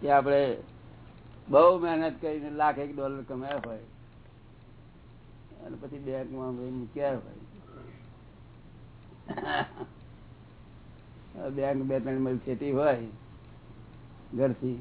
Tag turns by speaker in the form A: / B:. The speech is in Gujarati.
A: કે આપણે બહુ મહેનત કરીને લાખ એક ડોલર કમાયા હોય, અને પછી બેંકમાં મૂક્યા હોય. બેંક બે ત્રણ મહિલ ખેતી હોય ઘરથી.